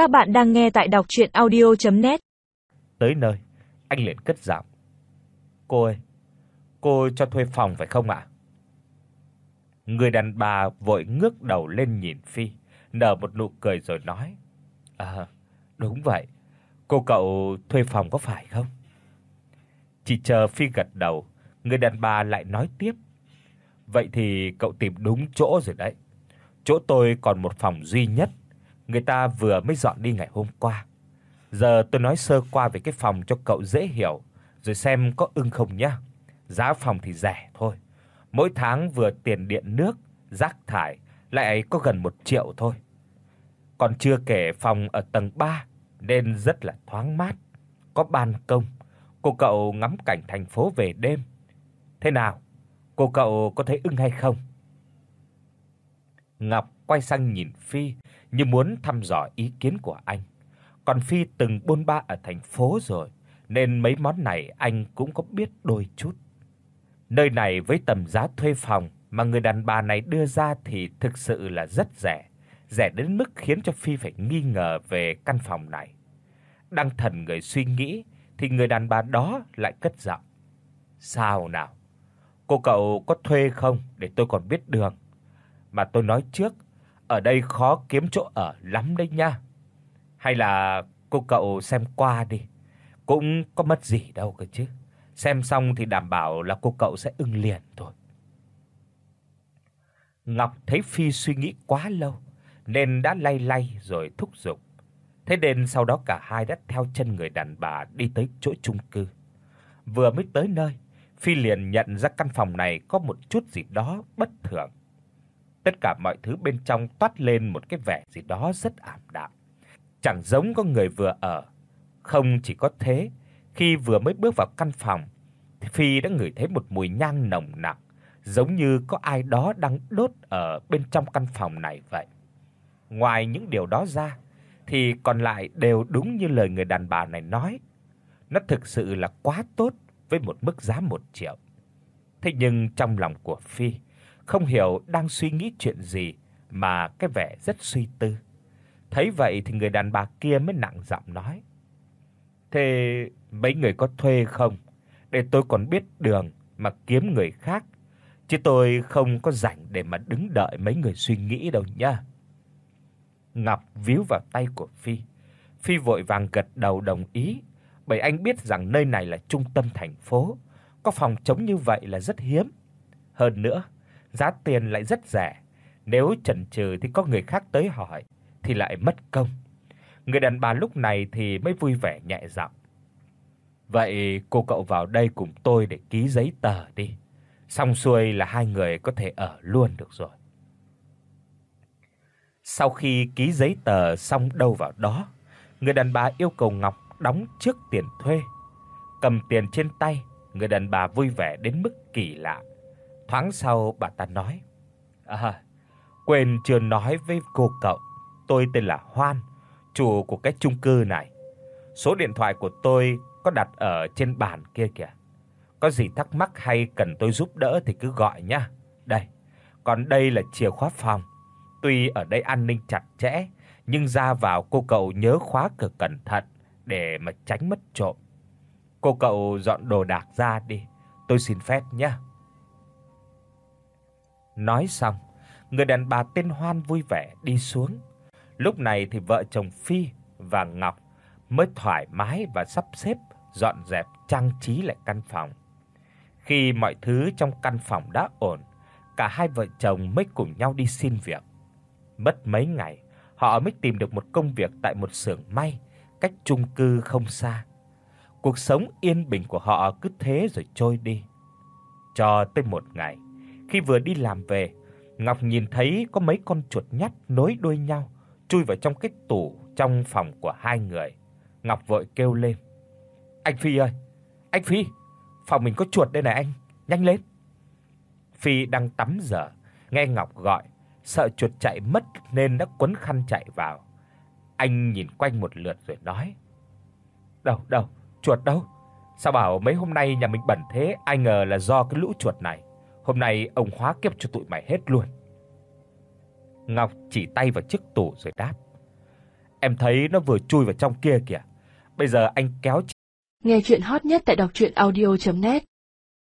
Các bạn đang nghe tại đọc audio net Tới nơi, anh liền cất giọng. "Cô ơi, cô cho thuê phòng phải không ạ?" Người đàn bà vội ngước đầu lên nhìn Phi, nở một nụ cười rồi nói: "À, đúng vậy. Cô cậu thuê phòng có phải không?" Chỉ chờ Phi gật đầu, người đàn bà lại nói tiếp: "Vậy thì cậu tìm đúng chỗ rồi đấy. Chỗ tôi còn một phòng duy nhất, người ta vừa mới dọn đi ngày hôm qua. Giờ tôi nói sơ qua về cái phòng cho cậu dễ hiểu, rồi xem có ưng không nhá. Giá phòng thì rẻ thôi. Mỗi tháng vừa tiền điện nước, rác thải lại có gần 1 triệu thôi. Còn chưa kể phòng ở tầng 3 nên rất là thoáng mát, có ban công. Cô cậu ngắm cảnh thành phố về đêm. Thế nào? Cô cậu có thấy ưng hay không? Ngọc quay sang nhìn Phi như muốn thăm dò ý kiến của anh. Còn Phi từng bôn ba ở thành phố rồi, nên mấy món này anh cũng có biết đôi chút. Nơi này với tầm giá thuê phòng mà người đàn bà này đưa ra thì thực sự là rất rẻ, rẻ đến mức khiến cho Phi phải nghi ngờ về căn phòng này. Đang thần người suy nghĩ thì người đàn bà đó lại cất giọng. "Sao nào? Cô cậu có thuê không để tôi còn biết đường? Mà tôi nói trước, ở đây khó kiếm chỗ ở lắm đấy nha." Hay là cô cậu xem qua đi, cũng có mất gì đâu cơ chứ. Xem xong thì đảm bảo là cô cậu sẽ ưng liền thôi. Ngọc thấy Phi suy nghĩ quá lâu nên đã lay lay rồi thúc giục. Thế nên sau đó cả hai đã theo chân người đàn bà đi tới chỗ chung cư. Vừa mới tới nơi, Phi liền nhận ra căn phòng này có một chút gì đó bất thường. Tất cả mọi thứ bên trong toát lên một cái vẻ gì đó rất ảm đạm chẳng giống có người vừa ở. Không chỉ có thế, khi vừa mới bước vào căn phòng, thì Phi đã ngửi thấy một mùi nhang nồng nặc, giống như có ai đó đang đốt ở bên trong căn phòng này vậy. Ngoài những điều đó ra, thì còn lại đều đúng như lời người đàn bà này nói. Nó thực sự là quá tốt với một mức giá 1 triệu. Thế nhưng trong lòng của Phi không hiểu đang suy nghĩ chuyện gì mà cái vẻ rất suy tư. Thấy vậy thì người đàn bà kia mới nặng giọng nói: "Thế mấy người có thuê không? Để tôi còn biết đường mà kiếm người khác, chứ tôi không có rảnh để mà đứng đợi mấy người suy nghĩ đâu nhá." Ngọc víu vào tay của Phi. Phi vội vàng gật đầu đồng ý, bởi anh biết rằng nơi này là trung tâm thành phố, có phòng trống như vậy là rất hiếm. Hơn nữa, giá tiền lại rất rẻ, nếu chần chừ thì có người khác tới hỏi thì lại mất công. Người đàn bà lúc này thì mới vui vẻ nhẹ giọng. Vậy cô cậu vào đây cùng tôi để ký giấy tờ đi. Xong xuôi là hai người có thể ở luôn được rồi. Sau khi ký giấy tờ xong đâu vào đó, người đàn bà yêu cầu Ngọc đóng trước tiền thuê. Cầm tiền trên tay, người đàn bà vui vẻ đến mức kỳ lạ. Thoáng sau bà ta nói: "À, quên chưa nói với cô cậu, tôi tên là Hoan, chủ của cái chung cư này. Số điện thoại của tôi có đặt ở trên bàn kia kìa. Có gì thắc mắc hay cần tôi giúp đỡ thì cứ gọi nhá. Đây, còn đây là chìa khóa phòng. Tuy ở đây an ninh chặt chẽ, nhưng ra vào cô cậu nhớ khóa cửa cẩn thận để mà tránh mất trộm. Cô cậu dọn đồ đạc ra đi, tôi xin phép nhé. Nói xong, người đàn bà tên Hoan vui vẻ đi xuống. Lúc này thì vợ chồng Phi và Ngọc mới thoải mái và sắp xếp dọn dẹp trang trí lại căn phòng. Khi mọi thứ trong căn phòng đã ổn, cả hai vợ chồng mới cùng nhau đi xin việc. Mất mấy ngày, họ mới tìm được một công việc tại một xưởng may cách chung cư không xa. Cuộc sống yên bình của họ cứ thế rồi trôi đi. Cho tới một ngày, khi vừa đi làm về, Ngọc nhìn thấy có mấy con chuột nhắt nối đuôi nhau chui vào trong cái tủ trong phòng của hai người. Ngọc vội kêu lên: "Anh Phi ơi, anh Phi, phòng mình có chuột đây này anh, nhanh lên." Phi đang tắm giờ, nghe Ngọc gọi, sợ chuột chạy mất nên đã quấn khăn chạy vào. Anh nhìn quanh một lượt rồi nói: "Đâu, đâu, chuột đâu? Sao bảo mấy hôm nay nhà mình bẩn thế, ai ngờ là do cái lũ chuột này. Hôm nay ông hóa kiếp cho tụi mày hết luôn." Ngọc chỉ tay vào chiếc tủ rồi đáp: Em thấy nó vừa chui vào trong kia kìa. Bây giờ anh kéo Nghe chuyện hot nhất tại doctruyenaudio.net